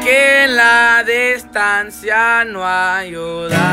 Que la distancia no ayuda.